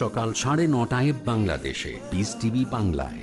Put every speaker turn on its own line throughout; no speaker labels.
সকাল সাড়ে নটায় বাংলাদেশে পিস টিভি বাংলায়।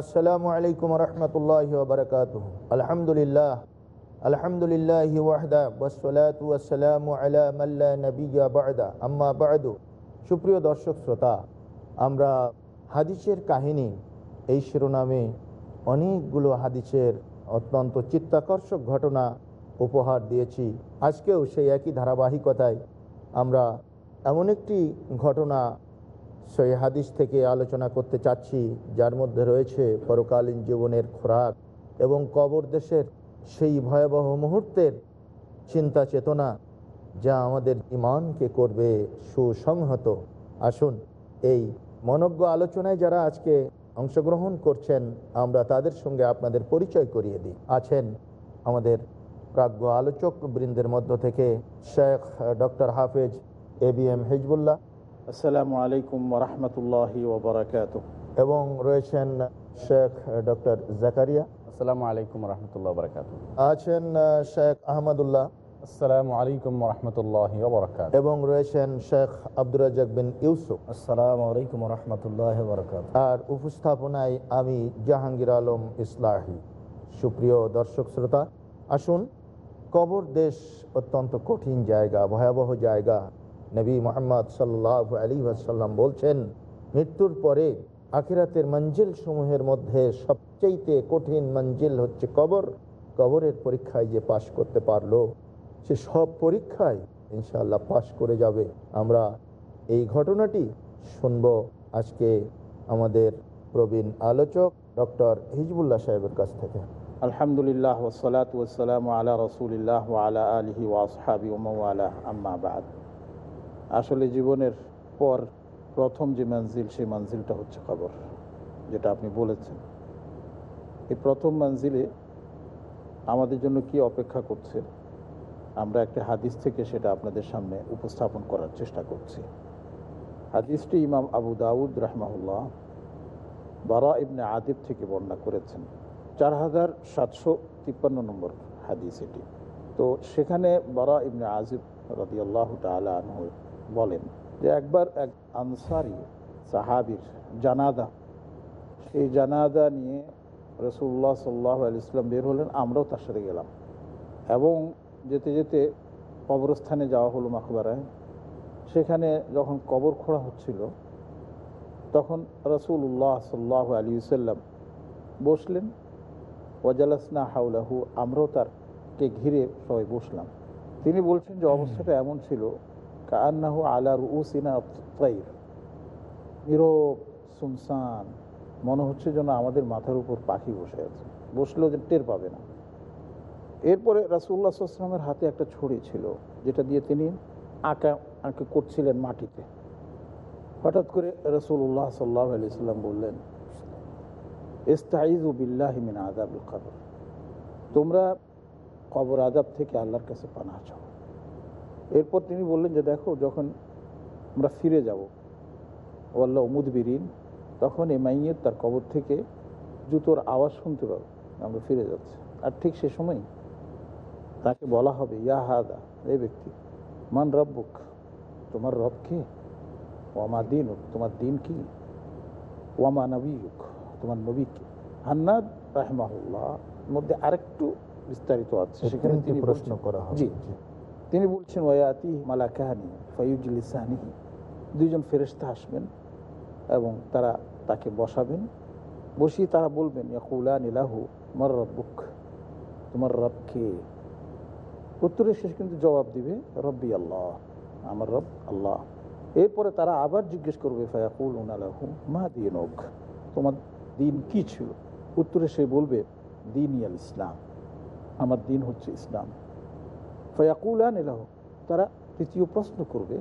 আসসালামু আলাইকুম রহমতুল্লাহ বারকাত আলহামদুলিল্লাহ আলহামদুলিল্লাহ ওয়াহদা, ওয়াসসালাতু ওয়াসসালামু আলা মাল্লা নাবিয়্যা বা'দা। আম্মা বা'দু। সুপ্রিয় দর্শক শ্রোতা, আমরা হাদিসের কাহিনী, এই শিরোনামে অনেকগুলো হাদিসের অত্যন্ত চিত্তাকর্ষক ঘটনা উপহার দিয়েছি। আজকেও সেই একই ধারাবাহিকতায় আমরা এমন একটি ঘটনা সেই হাদিস থেকে আলোচনা করতে চাচ্ছি, যার মধ্যে রয়েছে পরকালীন জীবনের খোরাক এবং কবর দেশের সেই ভয়াবহ মুহূর্তের চিন্তা চেতনা যা আমাদের ইমানকে করবে সুসংহত। আসুন, এই মনজ্ঞ আলোচনায় যারা আজকে অংশগ্রহণ করছেন, আমরা তাদের সঙ্গে আপনাদের পরিচয় করিয়ে দিই। আছেন আমাদের প্রাজ্ঞ আলোচক বৃন্দের মধ্য থেকে শেখ ডক্টর হাফেজ এ বি এম হেজবুল্লাহ
আসসালামু আলাইকুম রহমতুল্লাহ ওবরাকাত
এবং রয়েছেন শেখ ডক্টর জাকারিয়া।
আসসালামু আলাইকুম রহমতুল্লাহ বরকাত
আছেন শেখ আহমদুল্লাহ।
আসসালামু আলাইকুম রহমতুল্লাহ বরকাত
এবং রয়েছেন শেখ আব্দুর রাজাক বিন ইউসুফ।
আসসালামু আলাইকুম রহমতুল্লাহ বরকাত
আর উপস্থাপনায় আমি জাহাঙ্গীর আলম ইসলাহি। সুপ্রিয় দর্শক শ্রোতা আসুন কবর দেশ অত্যন্ত কঠিন জায়গা ভয়াবহ জায়গা নবী মোহাম্মদ সাল্লাহ আলী আসাল্লাম বলছেন, মৃত্যুর পরে আখিরাতের মঞ্জিল সমূহের মধ্যে সবচেয়েতে কঠিন মঞ্জিল হচ্ছে কবর। কবরের পরীক্ষায় যে পাশ করতে পারল, সে সব পরীক্ষায় ইনশাল্লাহ পাশ করে যাবে। আমরা এই ঘটনাটি শুনব আজকে আমাদের প্রবীণ আলোচক ডক্টর হিজবুল্লাহ সাহেবের কাছ থেকে।
আলহামদুলিল্লাহ ওসলাত আলা রসুলিল্লাহ আলা আলহি ওয়াসহাবি ওমাওয়ালা আম্মা বাদ। আসলে জীবনের পর প্রথম যে মঞ্জিল, সেই মঞ্জিলটা হচ্ছে খবর যেটা আপনি বলেছেন। এই প্রথম মঞ্জিলে আমাদের জন্য কি অপেক্ষা করছে? আমরা একটা হাদিস থেকে সেটা আপনাদের সামনে উপস্থাপন করার চেষ্টা করছি। হাদিসটি ইমাম আবু দাউদ রহমাউল্লাহ বারা ইবনে আদিব থেকে বর্ণনা করেছেন। চার হাজার সাতশো তিপ্পান্ন নম্বর হাদিস এটি। তো সেখানে বারা ইবনে আজিব রদিয়াল্লাহ তালা আনহু বলেন যে একবার এক আনসারি সাহাবির জানাদা সেই জানাদা নিয়ে রসুল্লাহ সাল্লাহ ইসলাম বের হলেন, আমরাও তার সাথে গেলাম। এবং যেতে যেতে কবরস্থানে যাওয়া হলো মাকবারায়। সেখানে যখন কবর খোঁড়া হচ্ছিল, তখন রসুল্লাহ সাল্লাহ আলী সাল্লাম বসলেন, ওয়াজালাসনা হাউলাহু আমরাও তারকে ঘিরে সবাই বসলাম। তিনি বলছেন যে, অবস্থাটা এমন ছিল রুসিনা নীরব সুনসান মনে হচ্ছে যেন আমাদের মাথার উপর পাখি বসে আছে। বসলেও যে টের পাবে না। এরপরে রাসুল্লাহ আসলামের হাতে একটা ছড়ি ছিল, যেটা দিয়ে তিনি আঁকা, আঁকে করছিলেন মাটিতে। হঠাৎ করে রসুল্লাহ সাল্লাহ আলি সাল্লাম বললেন ইস্তাইজু বিল্লাহ মিন আজাবুল কবর। তোমরা কবর আজাব থেকে আল্লাহর কাছে পানা চাও। এরপর তিনি বললেন যে দেখো যখন আমরা ফিরে যাব ও আল্লাহ মুদবিরিন তখন এই মাইয়ের তার কবর থেকে জুতোর আওয়াজ শুনতে পাবো আমরা ফিরে যাচ্ছি। আর ঠিক সে সময় তাকে বলা হবে ইয়া হাদা এই ব্যক্তি মান রব্বুক তোমার রব কে? ওয়ামা দিন তোমার দিন কি? ওয়ামা নবীক তোমার নবী কি? হান্নাদ রাহমাহুল্লাহ মধ্যে আরেকটু বিস্তারিত আছে সেখানে তিনি
প্রশ্ন করা হবে।
জি। তিনি বলছেন ওয়াতি মালাকাহানি ফাইজুলিসানিহি দুইজন ফেরেশতা আসবেন এবং তারা তাকে বসাবেন। বসিয়ে তারা বলবেন ইয়াকুলা নিলাহু মার রব্বুক? তোমার রব কে? উত্তরে শেষ কিন্তু জবাব দিবে, রব্বি আল্লাহ, আমার রব আল্লাহ। এরপরে তারা আবার জিজ্ঞেস করবে ফায়াকুল উনালাহু মা দিন তোমার দিন কি ছিল? উত্তরে সে বলবে, দিন ইয়াল ইসলাম, আমার দিন হচ্ছে ইসলাম। ফয়াকুলান এলাহ তারা তৃতীয় প্রশ্ন করবে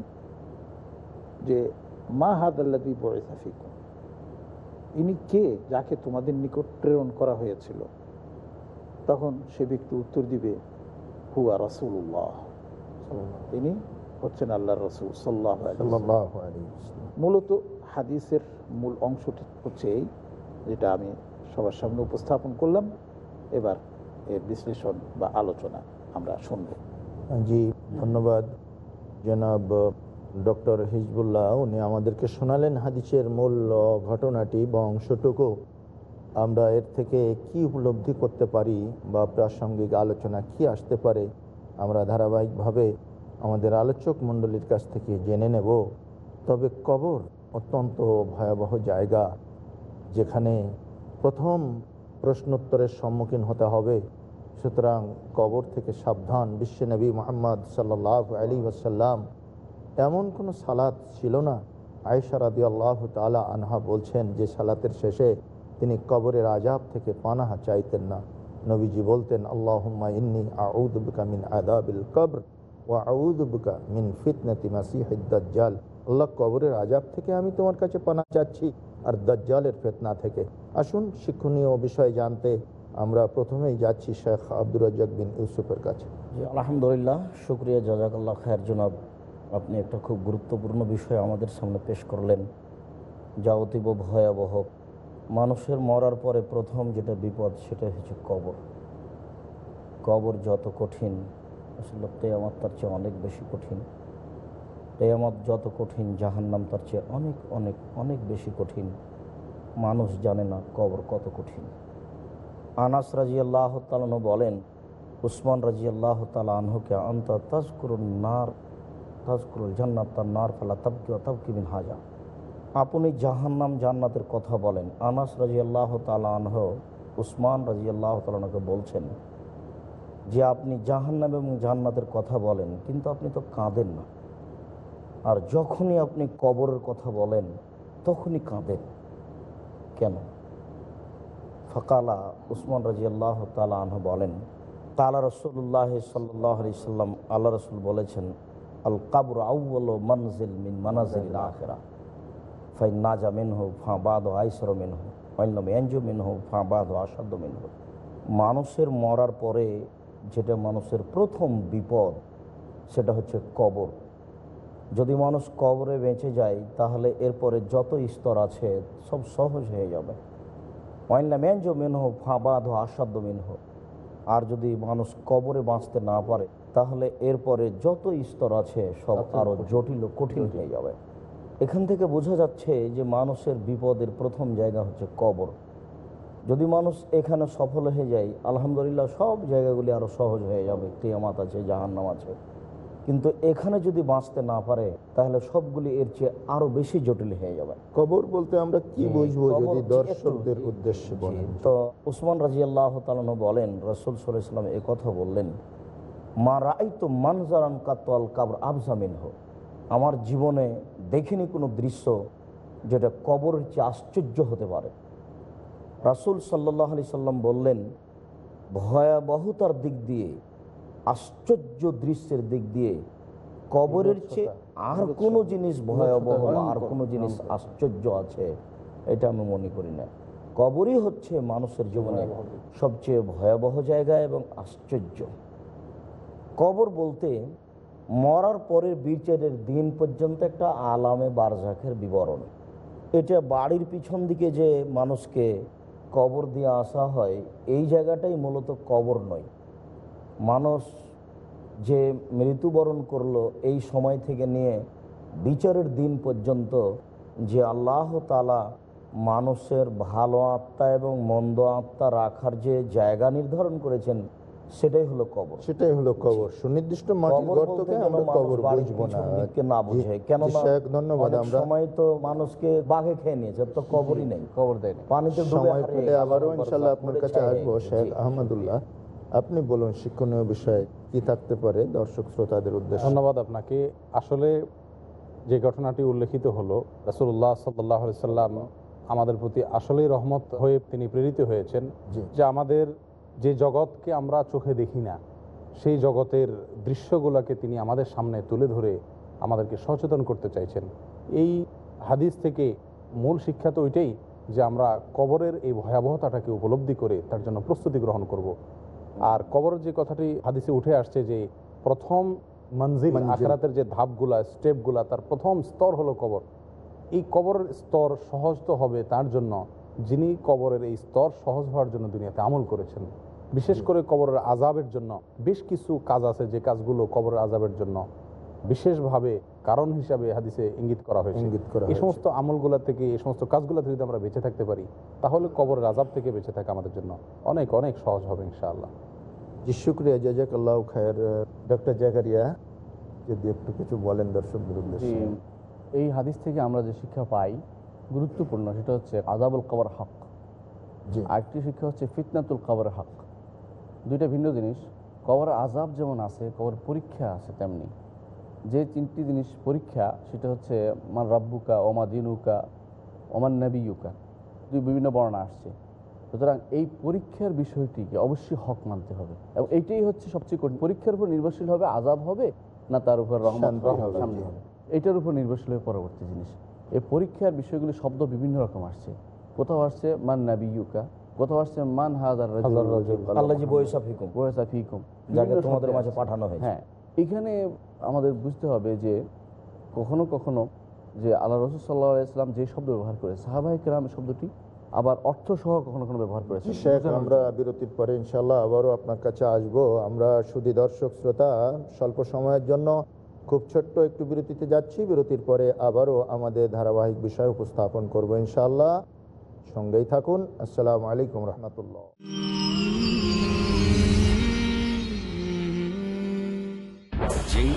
যে মা হাদাল্লাদি বয়সাফিকুম ইনি কে যাকে তোমাদের নিকট প্রেরণ করা হয়েছিল? তখন সে ব্যক্তি উত্তর দিবে হুয়া রাসুল্লাহ তিনি হচ্ছেন আল্লাহ রসুল সাল্লাহ। মূলত হাদিসের মূল অংশটি হচ্ছে এই যেটা আমি সবার সামনে উপস্থাপন করলাম। এবার এর বিশ্লেষণ বা আলোচনা আমরা শুনব।
জি, ধন্যবাদ। জনাব ডক্টর হিজবুল্লাহ, উনি আমাদেরকে শোনালেন হাদিসের মূল ঘটনাটি বা অংশটুকু আমরা এর থেকে কি উপলব্ধি করতে পারি বা প্রাসঙ্গিক আলোচনা কি আসতে পারে, আমরা ধারাবাহিকভাবে আমাদের আলোচক মণ্ডলীর কাছ থেকে জেনে নেব। তবে কবর অত্যন্ত ভয়াবহ জায়গা, যেখানে প্রথম প্রশ্নোত্তরের সম্মুখীন হতে হবে। সুতরাং কবর থেকে সাবধান বিশ্বনবী মোহাম্মদ সাল্লাহ আলী ওসাল্লাম এমন কোনো সালাত ছিল না? আয়সা রাদি আল্লাহ তালা আনহা বলছেন যে সালাতের শেষে তিনি কবরের আজাব থেকে পানাহা চাইতেন না। নবীজি বলতেন, আল্লাহুম্মা ইন্নি আউদুবকা মিন আদাবিল কবর ও আউদুবকা মিন ফিতনতি দাজ্জাল। আল্লাহ কবরের আজাব থেকে আমি তোমার কাছে পানা চাচ্ছি, আর দাজ্জালের ফেতনা থেকে। আসুন শিক্ষণীয় বিষয় জানতে আমরা প্রথমেই যাচ্ছি শেখ আব্দুর রাজ্জাক বিন ইউসুফের কাছে।
আলহামদুলিল্লাহ, শুক্রিয়া, জাজাকাল্লাহ খায়ের জনাব। আপনি একটা খুব গুরুত্বপূর্ণ বিষয় আমাদের সামনে পেশ করলেন, যা অতীব ভয়াবহ। মানুষের মরার পরে প্রথম যেটা বিপদ, সেটা হচ্ছে কবর। কবর যত কঠিন, আসলে তেয়ামত তার চেয়ে অনেক বেশি কঠিন। তেয়ামত যত কঠিন, জাহান্নাম তার চেয়ে অনেক অনেক অনেক বেশি কঠিন। মানুষ জানে না কবর কত কঠিন। আনাস রাজি আল্লাহ তালানো বলেন, উসমান রাজি আল্লাহ তালা আনহুকে নার, তাজকুরুল জান্নাত, তার নার, ফালা তাবকি তাবকি বিন হাজা। আপনি জাহান্নাম, জান্নাতের কথা বলেন। আনাস রাজি আল্লাহ তালা উসমান রাজি আল্লাহ তালাকে বলছেন যে, আপনি জাহান্নাম এবং জান্নাতের কথা বলেন, কিন্তু আপনি তো কাঁদেন না। আর যখনই আপনি কবরের কথা বলেন, তখনই কাঁদেন। কেন? ফকালা উসমান রাজি আল্লাহ তালা আনহ বলেন তালা রসুল্লাহ সাল্লাহ আলি সাল্লাম, আল্লাহ রসুল বলেছেন আল কাবর আউ্ল মনজিল মিন মানাজিল আখেরা। ফাই নাজা মিন হো ফাঁ বাদ আইসর মিন হো অন্যম এনজু মিন হো ফাঁ বাদ আসাদ্য মিন হো মানুষের মরার পরে যেটা মানুষের প্রথম বিপদ, সেটা হচ্ছে কবর। যদি মানুষ কবরে বেঁচে যায়, তাহলে এরপরে যত স্তর আছে সব সহজ হয়ে যাবে। ওয়াইনলা মেনজ মেনহ ফাঁবাদ আসাদ্য মেনহ। আর যদি মানুষ কবরে বাঁচতে না পারে তাহলে এরপরে যত স্তর আছে সব আরও জটিল কঠিন হয়ে যাবে। এখান থেকে বোঝা যাচ্ছে যে মানুষের বিপদের প্রথম জায়গা হচ্ছে কবর। যদি মানুষ এখানে সফল হয়ে যায় আলহামদুলিল্লাহ সব জায়গাগুলি আরও সহজ হয়ে যাবে। কেয়ামাত আছে জাহান্নাম আছে। কিন্তু এখানে যদি বাঁচতে না পারে তাহলে সবগুলি এর চেয়ে আরও বেশি জটিল হয়ে যাবে।
কবর বলতে আমরা কি বুঝব যদি দর্শকদের উদ্দেশ্যে বলেন?
তো উসমান রাজি আল্লাহ তালন বলেন রসুল সাল্লাম এ কথা বললেন মা রাই তো মানজারান কাতল কাবর আবজামিন আমার জীবনে দেখিনি কোনো দৃশ্য যেটা কবরের চেয়ে আশ্চর্য হতে পারে। রাসুল সাল্লাহ আলি সাল্লাম বললেন ভয়াবহতার দিক দিয়ে আশ্চর্য দৃশ্যের দিক দিয়ে কবরের চেয়ে আর কোনো জিনিস ভয়াবহ আর কোনো জিনিস আশ্চর্য আছে এটা আমি মনে করি না। কবরই হচ্ছে মানুষের জীবনে সবচেয়ে ভয়াবহ জায়গা এবং আশ্চর্য। কবর বলতে মরার পরের বিচারের দিন পর্যন্ত একটা আলামে বারজাখের বিবরণ। এটা বাড়ির পিছন দিকে যে মানুষকে কবর দিয়ে আসা হয় এই জায়গাটাই মূলত কবর নয়। মানুষ যে মৃত্যুবরণ করল এই সময় থেকে নিয়ে বিচারের দিন পর্যন্ত যে আল্লাহ তালা মানুষের ভালো আত্মা এবং মন্দ আত্মা রাখার যে জায়গা নির্ধারণ করেছেন সেটাই হলো কবর।
সেটাই হলো কবর। সুনির্দিষ্ট মাটির
কবর
গর্তকে আমরা কবর বুঝব না।
বোঝে কেন
ধন্যবাদ আমরা।
সময় তো মানুষকে বাঘে খেয়ে নিয়েছে তো কবরই নেই।
খবর দেয়নি
পানিতে
সময় পেলে আবারও
আবার
ইনশাল্লাহ আপনার কাছে আসব শেখ আহমদুল্লাহ। আপনি বলুন শিক্ষণীয় বিষয়ে কি থাকতে পারে দর্শক শ্রোতাদের উদ্দেশ্যে
ধন্যবাদ আপনাকে আসলে যে ঘটনাটি উল্লেখিত হলো রাসুল্লাহ সাল্লাহ সাল্লাম আমাদের প্রতি আসলেই রহমত হয়ে তিনি প্রেরিত হয়েছেন। যে আমাদের যে জগৎকে আমরা চোখে দেখি না সেই জগতের দৃশ্যগুলোকে তিনি আমাদের সামনে তুলে ধরে আমাদেরকে সচেতন করতে চাইছেন এই হাদিস থেকে মূল শিক্ষা তো ওইটাই যে আমরা কবরের এই ভয়াবহতাটাকে উপলব্ধি করে তার জন্য প্রস্তুতি গ্রহণ করব। আর কবরের যে কথাটি হাদিসে উঠে আসছে যে প্রথম মঞ্জিল। আখরাতের যে ধাপগুলা স্টেপগুলা তার প্রথম স্তর হলো কবর। এই কবরের স্তর সহজ তো হবে তার জন্য যিনি কবরের এই স্তর সহজ হওয়ার জন্য দুনিয়াতে আমল করেছেন। বিশেষ করে কবরের আজাবের জন্য। বেশ কিছু কাজ আছে যে কাজগুলো কবরের আজাবের জন্য। বিশেষভাবে কারণ হিসাবে হাদিসে ইঙ্গিত করা হয়েছে।
ইঙ্গিত করা
এই। সমস্ত আমলগুলা থেকে এই সমস্ত কাজগুলো থেকে যদি আমরা বেঁচে থাকতে পারি তাহলে কবরের আজাব থেকে বেঁচে থাকা আমাদের জন্য অনেক অনেক সহজ হবে ইনশাআল্লাহ।
জি শুক্রিয়া জাজাক আল্লাহ খায়ের। ডক্টর জাকারিয়া যদি একটু কিছু বলেন দর্শকদের
জি
উদ্দেশ্যে
এই হাদিস থেকে আমরা যে শিক্ষা পাই গুরুত্বপূর্ণ সেটা হচ্ছে আজাবুল কবর হক।
জি।
আরেকটি শিক্ষা হচ্ছে ফিতনাতুল কবর হক। দুইটা ভিন্ন জিনিস। কবর আজাব যেমন আছে কবর পরীক্ষা আছে তেমনি। যে তিনটি জিনিস পরীক্ষা সেটা হচ্ছে মান রাব্বুকা ওমা দিনুকা ওমান নবিউকা দুই বিভিন্ন বর্ণনা আসছে। সুতরাং এই পরীক্ষার বিষয়টিকে অবশ্যই হক মানতে হবে। এবং এইটাই হচ্ছে সবচেয়ে কঠিন। পরীক্ষার উপর নির্ভরশীল হবে আজাব হবে না তার উপর
শান্তি
রহমত
হবে,
এটার উপর নির্ভরশীল হবে পরবর্তী জিনিস। এই পরীক্ষার বিষয়গুলি শব্দ বিভিন্ন রকম আসছে। কোথাও আসছে মান নাবিউকা কোথাও আসছে মান
আল্লাহ যাকে তোমাদের মাঝে পাঠানো হয়েছে।
হ্যাঁ। এখানে আমাদের বুঝতে হবে যে কখনো কখনো যে আল্লাহ রসুল সাল্লাহ ইসলাম যে শব্দ ব্যবহার করে সাহাবাহিক কেরাম শব্দটি আবার অর্থ সহ কখনো কখনো ব্যবহার করেছে
শেখ আমরা বিরতির পরে ইনশাল্লাহ আবারও আপনার কাছে আসব। আমরা শুধু দর্শক শ্রোতা স্বল্প সময়ের জন্য খুব ছোট্ট একটু বিরতিতে যাচ্ছি। বিরতির পরে আবারও আমাদের ধারাবাহিক বিষয় উপস্থাপন করব ইনশাল্লাহ সঙ্গেই থাকুন। আসসালামু আলাইকুম রহমতুল্লাহ।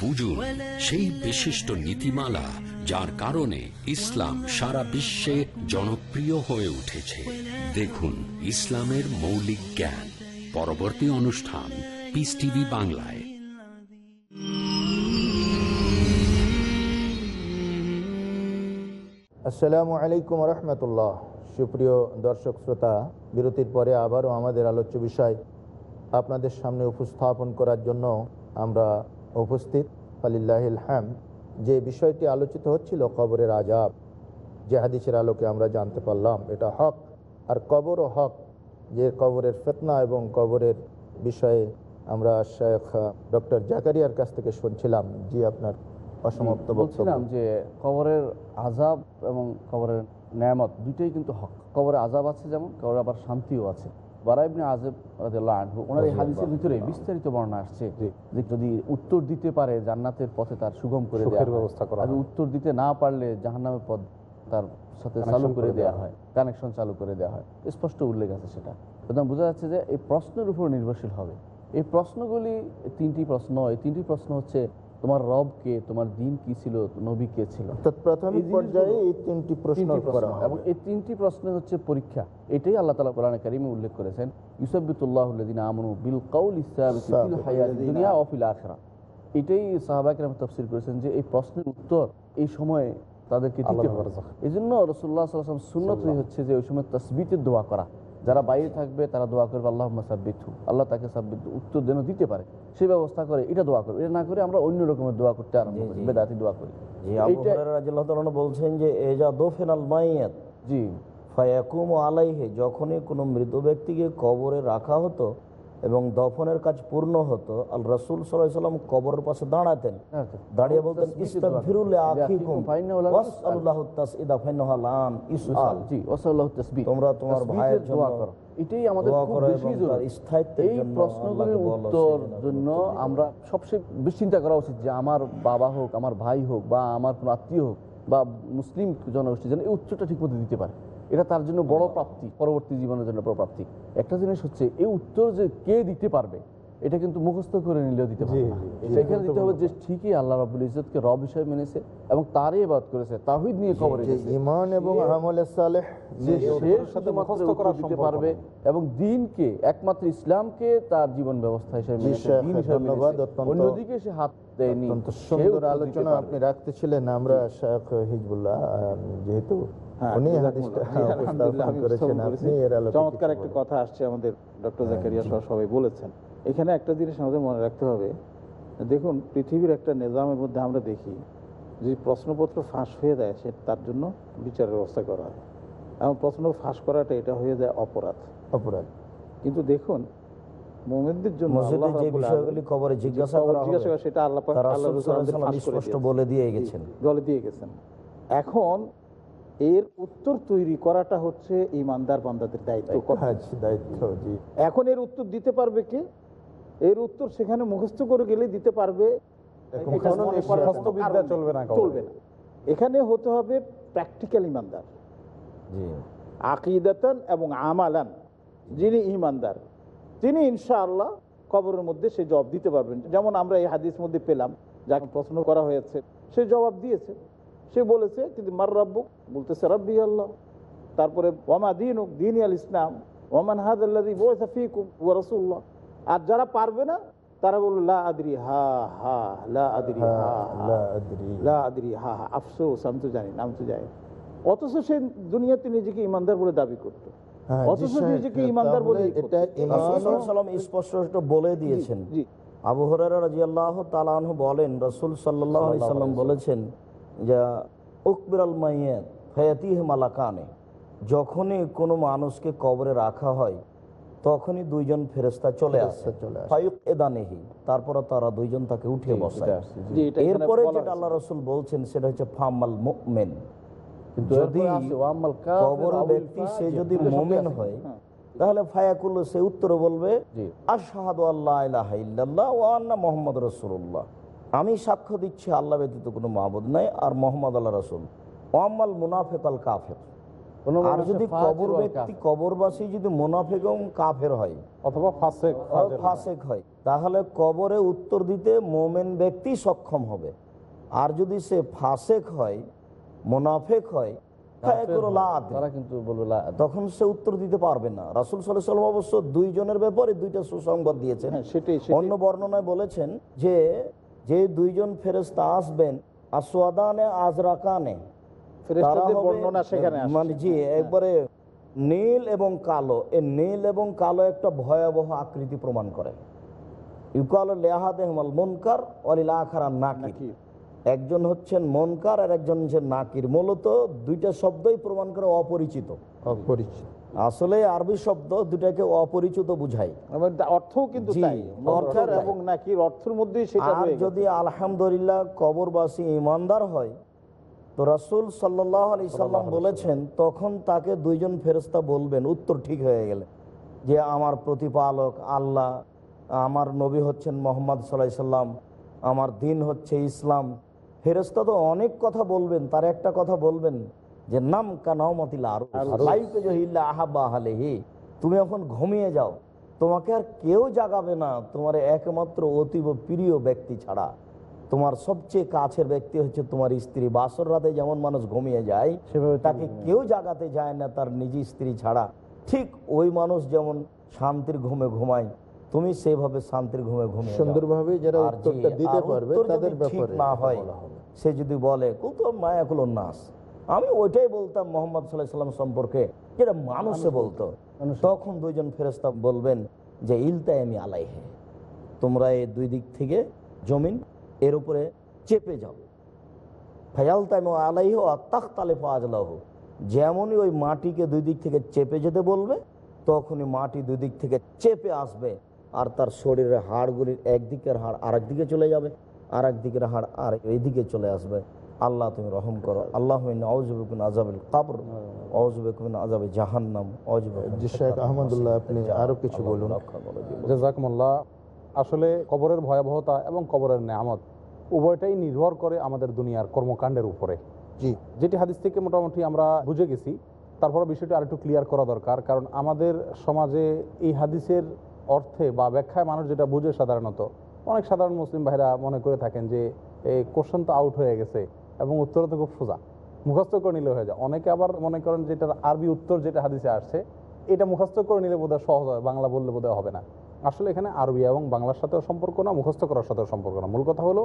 বুঝুন সেই বিশিষ্ট নীতিমালা যার কারণে ইসলাম সারা বিশ্বে জনপ্রিয় হয়ে উঠেছে। দেখুন ইসলামের মৌলিক জ্ঞান। পরবর্তী অনুষ্ঠান পিস টিভি বাংলায়।
আসসালামু আলাইকুম রহমতুল্লাহ। সুপ্রিয় দর্শক শ্রোতা বিরতির পরে আবারও আমাদের আলোচ্য বিষয় আপনাদের সামনে উপস্থাপন করার জন্য আমরা উপস্থিত। আলিল্লাহিল হ্যাম যে বিষয়টি আলোচিত হচ্ছিল কবরের আজাব যে হাদিসের আলোকে আমরা জানতে পারলাম, এটা হক। আর কবরও হক, যে কবরের ফেতনা এবং কবরের বিষয়ে আমরা শেখ, ডক্টর জাকারিয়ার কাছ থেকে শুনছিলাম। জি, আপনার অসমাপ্ত
বলছিলাম যে কবরের আজাব এবং কবরের ন্যায়ামত দুইটাই কিন্তু হক। কবরের আজাব আছে যেমন কবরের আবার শান্তিও আছে। বারাইবনে আজব রাদিয়াল্লাহু আনহু ওনার এই হাদিসের ভিতরে বিস্তারিত বর্ণনা আসছে যে যদি উত্তর দিতে পারে জান্নাতের পথে তার সুগম করে দেওয়া
সুখের
হয়।
ব্যবস্থা করা
আর উত্তর দিতে না পারলে জাহান্নামের পথ তার সাথে চালু করে
দেওয়া
হয় কানেকশন চালু করে দেওয়া হয়। স্পষ্ট উল্লেখ আছে সেটা। সুতরাং বোঝা যাচ্ছে যে এই প্রশ্নের উপর নির্ভরশীল হবে। এই প্রশ্নগুলি তিনটি প্রশ্ন এই তিনটি প্রশ্ন হচ্ছে তোমার রব কে তোমার দিন কি ছিল নবী কে ছিল?
প্রাথমিক পর্যায়ে এই তিনটি প্রশ্ন করা
এবং এই তিনটি প্রশ্ন হচ্ছে পরীক্ষা। এটাই আল্লাহ তালা কোরআন কারিমে উল্লেখ করেছেন ইউসাবিতুল্লাহ আমনু বিল কাউল দুনিয়া অফিল আখরা. এটাই তফসির করেছেন যে এই প্রশ্নের উত্তর এই সময়ে তাদেরকে দিতে হবে। এই জন্য রসুল্লাহ সাল্লাম সুন্নতই হচ্ছে যে ওই সময় তসবিতের দোয়া করা। যারা বাইরে থাকবে তারা দোয়া করবে আল্লাহ সাব্বিথু আল্লাহ তাকে সাব্বিত উত্তর যেন দিতে পারে। সে ব্যবস্থা করে এটা দোয়া করবে। এটা না করে আমরা অন্য রকমের দোয়া করতে আরম্ভ করি বেদাতি দোয়া করি।
বলছেন যে এজা দোফেন আল মাইয়াত।
জি।
ফায়াকুম আলাইহে যখনই কোনো মৃত ব্যক্তিকে কবরে রাখা হতো এবং দফনের কাজ পূর্ণ হতো আল রসুল সাল্লাম কবরের পাশে দাঁড়াতেন। দাঁড়িয়ে বলতেন তোমরা তোমার ভাইয়ের জন্য
এটাই আমাদের এই প্রশ্নগুলির উত্তর জন্য আমরা সবচেয়ে বেশি চিন্তা করা উচিত যে আমার বাবা হোক আমার ভাই হোক বা আমার কোনো আত্মীয় হোক বা মুসলিম জনগোষ্ঠী যেন এই উত্তরটা ঠিক মতো দিতে পারে। এটা তার জন্য বড় প্রাপ্তি পরবর্তী জীবনের জন্য বড় প্রাপ্তি। একটা জিনিস হচ্ছে এই উত্তর যে কে দিতে পারবে এটা কিন্তু মুখস্থ করে নিলেও দিতে পারবে। সেখানে দিতে হবে যে ঠিকই আল্লাহ রাবুল ইজতকে রব হিসেবে মেনেছে এবং তারই বাদ করেছে তাহিদ নিয়ে খবর
ইমান এবং আমলে সালেহ
যে
মিলিয়ে
সে
মুখস্থ করা
দিতে পারবে এবং দিনকে একমাত্র ইসলামকে তার জীবন ব্যবস্থা হিসেবে অন্যদিকে সে হাত দেয়নি
অত্যন্ত সুন্দর আলোচনা। আপনি রাখতেছিলেন আমরা শেখ হিজবুল্লাহ যেহেতু উনি হাদিসটা উপস্থাপন করেছেন আপনি এর আলোকে
চমৎকার একটা কথা আসছে আমাদের ডক্টর জাকারিয়া সহ সবাই বলেছেন। এখানে একটা জিনিস আমাদের মনে রাখতে হবে। দেখুন পৃথিবীর একটা নিজামের মধ্যে আমরা দেখি যদি প্রশ্নপত্র ফাঁস হয়ে যায় সে তার জন্য বিচারের ব্যবস্থা করা হয়। এবং প্রশ্ন ফাঁস করাটা এটা হয়ে যায় অপরাধ।
অপরাধ।
কিন্তু দেখুন মোমেনদের জন্য
মসজিদে
আল্লাহ
যে বিষয়গুলি কবরে জিজ্ঞাসা করা হবে,
সেটা আল্লাহ পাক- আল্লাহ
রাসূল
রাসূল
সাল্লাল্লাহু
ফাঁস করে
স্পষ্ট বলে দিয়ে গেছেন।
বলে দিয়ে গেছেন। এখন এর উত্তর তৈরি করাটা হচ্ছে ইমানদার বান্দাদের দায়িত্ব
দায়িত্ব।
এখন এর উত্তর দিতে পারবে কে? এর উত্তর সেখানে মুখস্থ করে গেলে দিতে পারবে।
চলবে না
চলবে না। এখানে হতে হবে প্র্যাকটিক্যাল ইমানদার।
জি।
আকিদাতান এবং আমালান যিনি ইমানদার তিনি ইনশাআল্লাহ কবরের মধ্যে সে জবাব দিতে পারবেন। যেমন আমরা এই হাদিস মধ্যে পেলাম যাকে প্রশ্ন করা হয়েছে সে জবাব দিয়েছে। সে বলেছে কিন্তু মার রাব্বু? বলতেছে রাব্বি আল্লাহ। তারপরে ওয়ামা দিন দিন আল ইসলাম। ওমান হাদ ফিকুম ও রসুল্লাহ আর যারা পারবে না তারা বলল লা আদরি হা হা লা আদরি হা
লা আদরি।
হা। হা আফসোস আমি তো জানি না আমি তো জানি অথচ সে দুনিয়াতে নিজেকে ইমানদার বলে দাবি করত।
হ্যাঁ,
অথচ নিজেকে ইমানদার
এটা
স্পষ্ট বলে দিয়েছেন। আবু হরারা রাজিয়াল্লাহ তালাহ বলেন রসুল সাল্লাহ সাল্লাম বলেছেন যে উকবিরাল মাইয়াত ফয়াতিহ মালাকানে। যখনই কোনো মানুষকে কবরে রাখা হয় তখনই দুইজন ফেরেস্তা চলে আসে।
ফেরেশতা চলে আসে।
ফায়ুক এদানেহি তারপরে তারা দুইজন তাকে উঠিয়ে বসায়।
জি, এটা এখানে
এরপরে যেটা আল্লাহ রসুল বলছেন সেটা হচ্ছে ফামাল মুমিন।
কিন্তু
যদি কবর ব্যক্তি সে যদি মোমেন হয়
হ্যাঁ।
তাহলে ফায়াকুল সে উত্তর বলবে। আশহাদু আল্লাহ ইলাহা ইল্লাল্লাহ ওয়া আন্না মুহাম্মাদ রাসূলুল্লাহ। আমি সাক্ষ্য দিচ্ছি আল্লাহ ব্যতীত কোনো মাবুদ নাই আর মোহাম্মদ আল্লাহ রাসূল। ওয়াম্মাল মুনাফেক আল কাফের। আর যদি কবর ব্যক্তি কবরবাসী যদি মুনাফিক এবং কাফের হয়
অথবা ফাসেক
হয়। তাহলে কবরে উত্তর দিতে মোমেন ব্যক্তি সক্ষম হবে। আর যদি সে ফাসেক হয় মোনাফেক হয় তখন সে উত্তর দিতে পারবে না। রাসুল সাল্লাম অবশ্য দুইজনের ব্যাপারে দুইটা সুসংবাদ দিয়েছেন।
হ্যাঁ।
অন্য বর্ণনায় বলেছেন যে যে দুইজন ফেরেস্তা আসবেন আসওয়াদানে আজরাকানে। মানে জি একবারে নীল এবং কালো। এই নীল এবং কালো একটা ভয়াবহ আকৃতি প্রমাণ করে। ইউকাল লেহাদেহমাল মনকার অলিল আখারা। একজন হচ্ছেন মনকার আর একজন হচ্ছেন নাকির। মূলত দুইটা শব্দই প্রমাণ করে অপরিচিত।
অপরিচিত।
আসলে আরবি শব্দ দুটাকে অপরিচিত বুঝায়।
কিন্তু তাই।
অর্থ তাই।
এবং নাকির অর্থের
আর যদি আলহামদুলিল্লাহ কবরবাসী ইমানদার হয় তো রাসুল সাল্লাহ আলি সাল্লাম বলেছেন তখন তাকে দুইজন ফেরেস্তা বলবেন উত্তর ঠিক হয়ে গেলে যে আমার প্রতিপালক আল্লাহ আমার নবী হচ্ছেন মোহাম্মদ সাল্লাহ সাল্লাম আমার দিন হচ্ছে ইসলাম। ফেরেস্তা তো অনেক কথা বলবেন তার একটা কথা বলবেন যে নাম কানাওমতিল আর তুমি এখন ঘুমিয়ে যাও। তোমাকে আর কেউ জাগাবে না। তোমার একমাত্র অতীব প্রিয় ব্যক্তি ছাড়া। তোমার সবচেয়ে কাছের ব্যক্তি হচ্ছে তোমার স্ত্রী। বাসর রাতে যেমন মানুষ ঘুমিয়ে যায়
সেভাবে
তাকে কেউ জাগাতে যায় না তার নিজের স্ত্রী ছাড়া। ঠিক ওই মানুষ যেমন শান্তির ঘুমে ঘুমায় তুমি সেভাবে শান্তির ঘুমে ঘুমিয়ে
সুন্দরভাবে যারা উত্তরটা দিতে পারবে তাদের
ঠিক
ব্যাপারে
না হয় সে যদি বলে কুতো মায়াকুল নাস। আমি ওইটাই বলতাম মোহাম্মদ সাল্লাহ সাল্লাম সম্পর্কে যেটা মানুষে বলতো। তখন দুইজন ফেরেস্তা বলবেন যে ইলতাই আমি আলাইহে তোমরা এই দুই দিক থেকে জমিন এর উপরে চেপে যাও। ফায়ালতাম আলাইহ তালে ফাজলাহ যেমনই ওই মাটিকে দুই দিক থেকে চেপে যেতে বলবে তখনই মাটি দুই দিক থেকে চেপে আসবে আর তার শরীরের হাড়গুলির একদিকের হাড় আরেক দিকে চলে যাবে আর দিকের হাড় আর এইদিকে চলে আসবে। আল্লাহ তুমি রহম করো। আল্লাহ আজাবিল কাবর। অজুবিন আজাবে জাহান্নাম।
জি শেখ আহমদুল্লাহ আপনি আরও কিছু বলুন।
আসলে কবরের ভয়াবহতা এবং কবরের নেয়ামত উভয়টাই নির্ভর করে আমাদের দুনিয়ার কর্মকাণ্ডের উপরে।
জি।
যেটি হাদিস থেকে মোটামুটি আমরা বুঝে গেছি। তারপরে বিষয়টি আরেকটু ক্লিয়ার করা দরকার কারণ আমাদের সমাজে এই হাদিসের অর্থে বা ব্যাখ্যায় মানুষ যেটা বুঝে সাধারণত অনেক সাধারণ মুসলিম ভাইরা মনে করে থাকেন যে এই কোশ্চেন তো আউট হয়ে গেছে। এবং উত্তর তো খুব সোজা। মুখস্থ করে নিলে হয়ে যায়। অনেকে আবার মনে করেন যেটার আরবি উত্তর যেটা হাদিসে আসছে এটা মুখস্থ করে নিলে বোধহয় সহজ হয় বাংলা বললে বোধহয় হবে না। আসলে এখানে আরবি এবং বাংলার সাথেও সম্পর্ক না মুখস্থ করার সাথেও সম্পর্ক না। মূল কথা হলো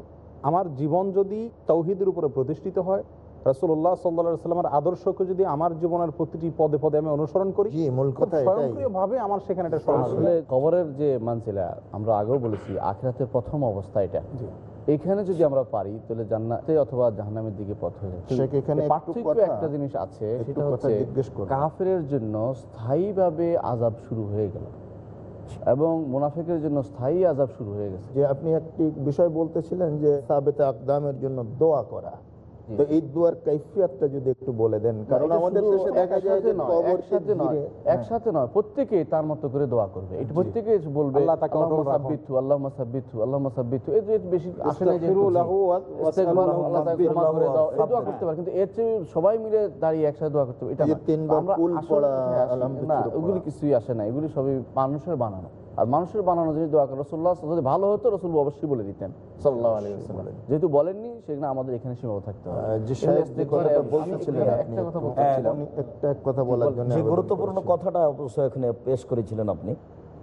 আমার জীবন যদি তৌহিদের উপরে প্রতিষ্ঠিত হয় রসুল্লাহ সাল্লা সাল্লামের আদর্শকে যদি আমার জীবনের প্রতিটি পদে পদে আমি অনুসরণ করি
জি মূল কথা
স্বয়ংক্রিয়ভাবে আমার সেখানে আসবে।
আসলে কবরের যে মানছিলা আমরা আগেও বলেছি আখিরাতের প্রথম অবস্থা এটা। এখানে যদি আমরা পারি তাহলে জান্নাতে অথবা জাহান্নামের দিকে পথ হয়ে যায়
শেখ, এখানে
পার্থক্য একটা জিনিস আছে সেটা হচ্ছে। কাফেরের জন্য স্থায়ীভাবে আজাব শুরু হয়ে গেল। এবং মুনাফিকের জন্য স্থায়ী আজাব শুরু হয়ে গেছে।
যে আপনি একটি বিষয় বলতেছিলেন যে সাবেতে আকদামের জন্য দোয়া করা। তো এই দোয়ার কৈফিয়তটা যদি একটু বলে দেন কারণ আমাদের দেশে দেখা যায় যে
একসাথে নয়, একসাথে নয়
হ্যাঁ।
একসাথে নয় প্রত্যেকে তার মতো করে দোয়া করবে এটা প্রত্যেকে বলবে
আল্লাহ তাকে।
সাব্বিতহু, আল্লাহুম্মা সাব্বিতহু, এই যে বেশি আসে না যে
ইস্তাগফিরু লাহু ওয়া-
আল্লাহ তাকে ক্ষমা করে দাও, এই দোয়া করতে পারে। কিন্তু এর চেয়ে সবাই মিলে দাঁড়িয়ে একসাথে দোয়া করতে হবে, এটা।
তিনবার
আমরা ওগুলি কিছুই আসে না এগুলি সবই মানুষের বানানো আর মানুষের বানানো জিনিস দোয়া করে রসুল্লাহ যদি ভালো হতো রসুল অবশ্যই বলে দিতেন। সাল্লাহ আলী যেহেতু বলেননি সেখানে আমাদের এখানে সীমাবদ্ধ থাকতে হবে।
যে সাহেব যে
ইস্তেগফার,
কথাটা
আমি
বলতেছিলেন আপনি।
একটা কথা
একটু-
বলতেছিলাম
উনি একটা এক কথা বলার জন্য
যে
আবেদন
গুরুত্বপূর্ণ কথাটা অবশ্য এখানে পেশ করেছিলেন আপনি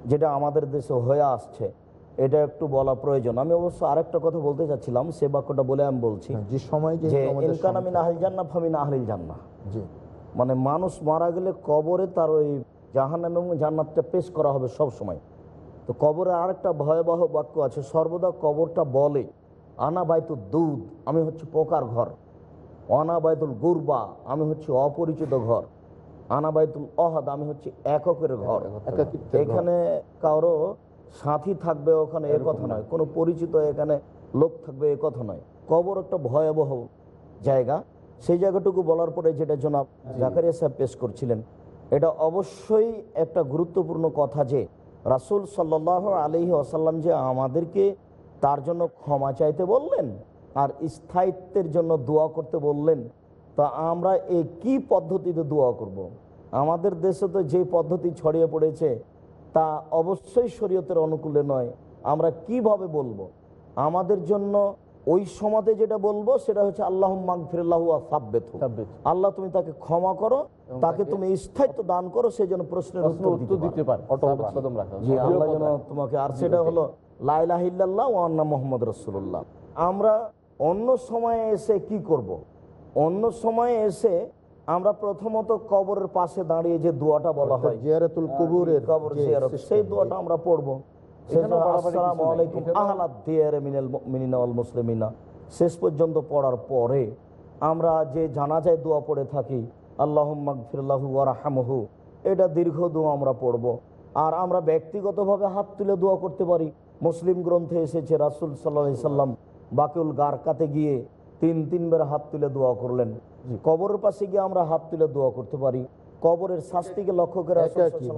যেটা আমাদের দেশে হয়ে আসছে এটা একটু বলা প্রয়োজন। আমি অবশ্য আরেকটা কথা বলতে চাচ্ছিলাম সে বাক্যটা বলে আমি বলছি।
হ্যাঁ, যে সময় যে
যে
আমাদের
ইনকানামিন আহল জান্না ফামিন আহলিল জান্না মানে মানুষ মারা গেলে কবরে তার ওই জাহান্নাম এবং জান্নাতটা পেশ করা হবে সব সময়। তো কবরে আরেকটা ভয়াবহ বাক্য আছে সর্বদা কবরটা বলে আনা বাইতুল দুধ আমি হচ্ছে পোকার ঘর। অনা বাইতুল গুরবা আমি হচ্ছে অপরিচিত ঘর। আনা বাইতুল অহাদ আমি হচ্ছে এককের ঘর।
ঘর।
এখানে কারও সাথী থাকবে ওখানে এ কথা নয় কোনো পরিচিত এখানে লোক থাকবে এ কথা নয়। কবর একটা ভয়াবহ জায়গা। সেই জায়গাটুকু বলার পরে যেটা জনাব জাকারিয়া সাহেব পেশ করছিলেন এটা অবশ্যই একটা গুরুত্বপূর্ণ কথা যে রাসুল সাল্লাহ আলহি আসাল্লাম যে আমাদেরকে তার জন্য ক্ষমা চাইতে বললেন আর স্থায়িত্বের জন্য দোয়া করতে বললেন, তা আমরা এ কি পদ্ধতিতে দোয়া করব। আমাদের দেশে তো যে পদ্ধতি ছড়িয়ে পড়েছে, তা অবশ্যই শরীয়তের অনুকূলে নয় আমরা কীভাবে বলব আমাদের জন্য ওই সমাজে যেটা বলব সেটা হচ্ছে আল্লাহ মাগফিরাল্লাহু সাব্বেত আল্লাহ তুমি তাকে ক্ষমা করো তাকে তুমি স্থায়িত্ব দান করো সেই জন্য প্রশ্নের উত্তর
দিতে পারে।
আল্লাহ যেন তোমাকে আর সেটা হলো লাইলাহিল্লাহ মোহাম্মদ রসুল্লাহ আমরা অন্য সময়ে এসে কি করব। অন্য সময়ে এসে আমরা প্রথমত কবরের পাশে দাঁড়িয়ে যে দোয়াটা বলা হয়
জিয়ারাতুল কবুরের
কবর
যে
জিয়ারত, সেই। দোয়াটা আমরা পড়ব। আসসালামু আলাইকুম। আহলাদ দিয়ারে মিনাল মুমিনিনা ওয়াল মুসলিমিনা। শেষ পর্যন্ত পড়ার পরে আমরা যে জানাজায় দোয়া পড়ে থাকি আল্লাহ ওয়ারাহামহু এটা দীর্ঘ দোয়া আমরা পড়ব। আর আমরা ব্যক্তিগতভাবে হাত তুলে দোয়া করতে পারি। মুসলিম গ্রন্থে এসেছে রাসুল সাল্লাহ সাল্লাম বাকিউল গারকাতে গিয়ে তিন তিনবার হাত তুলে দোয়া করলেন। কবরের পাশে গিয়ে আমরা হাত তুলে দোয়া করতে পারি। কবরের শাস্তিকে লক্ষ্য করে অবশ্যই-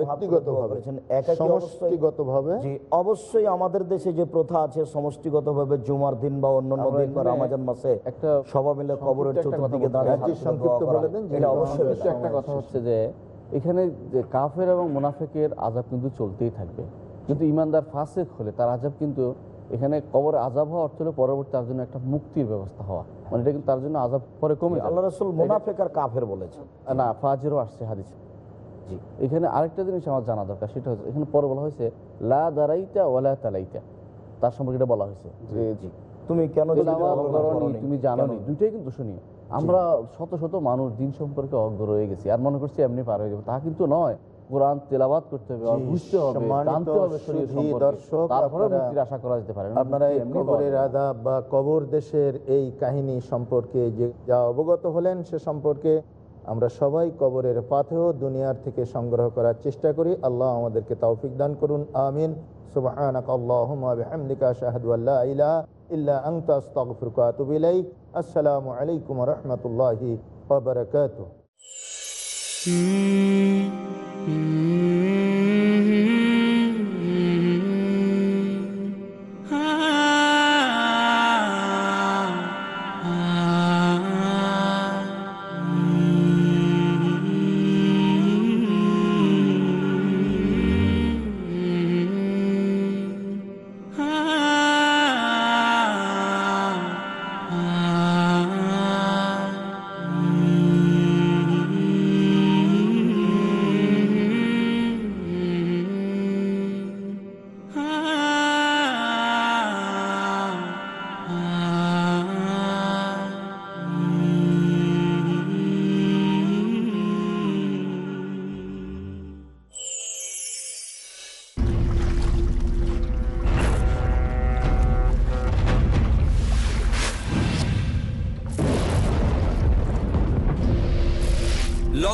সমষ্টিগতভাবে?
জি অবশ্যই আমাদের দেশে যে প্রথা আছে সমষ্টিগতভাবে জুমার দিন বা অন্যান্য দিন বা রামাজান মাসে সবাই মিলে কবরের চতুর্দিকে দাঁড়িয়ে
বলতে
হাত
চাই।
তুলে
সংক্ষিপ্ত বলে দেন,
এটা অবশ্যই
একটা কথা হচ্ছে যে এখানে যে কাফের এবং মুনাফেকের আজাব কিন্তু চলতেই থাকবে। কিন্তু ইমানদার ফাসেক হলে তার আজাব কিন্তু এখানে কবর আজাব হওয়া অর্থ হলো পরবর্তী তার জন্য একটা মুক্তির ব্যবস্থা হওয়া। মানে এটা কিন্তু তার জন্য আজাব পরে কমে
আল্লাহ রসুল মুনাফেক আর কাফের বলেছেন।
না ফাজেরও আসছে হাদিসে।
জি।
এখানে আরেকটা জিনিস আমার জানা দরকার সেটা হচ্ছে এখানে পরে বলা হয়েছে লা দারাইতা ওয়ালা তালাইতা। তার সম্পর্কে এটা বলা হয়েছে। যে
জি। তুমি কেন
তুমি
যদি
আমার
কল্পনা
করনি,
করোনি?
তুমি জানো
কেন?
দুইটাই কিন্তু শুনিও। আমরা শত শত মানুষ দিন সম্পর্কে অজ্ঞ রয়ে গেছি আর মনে করছি এমনি পার হয়ে যাব তা কিন্তু নয়। কোরআন তেলাবাদ করতে হবে আর বুঝতে হবে জানতে হবে
দর্শক,
তারপরে মুক্তির আশা করা যেতে পারে।
আপনারা এই কবরের আদাব বা কবর দেশের এই কাহিনী সম্পর্কে যে যা অবগত হলেন সে সম্পর্কে আমরা সবাই কবরের পাথেও দুনিয়ার থেকে সংগ্রহ করার চেষ্টা করি। আল্লাহ আমাদেরকে তৌফিক দান করুন। আমিন। সুবহানাক আল্লাহুম্মা ওয়া বিহামদিকা আশহাদু আল্লা ইলাহা ইল্লা আনতা আস্তাগফিরুকা ওয়া আতুবু ইলাইক। আসসালামু আলাইকুম ওয়া রাহমাতুল্লাহি ওয়া বারাকাতুহু। 嗯。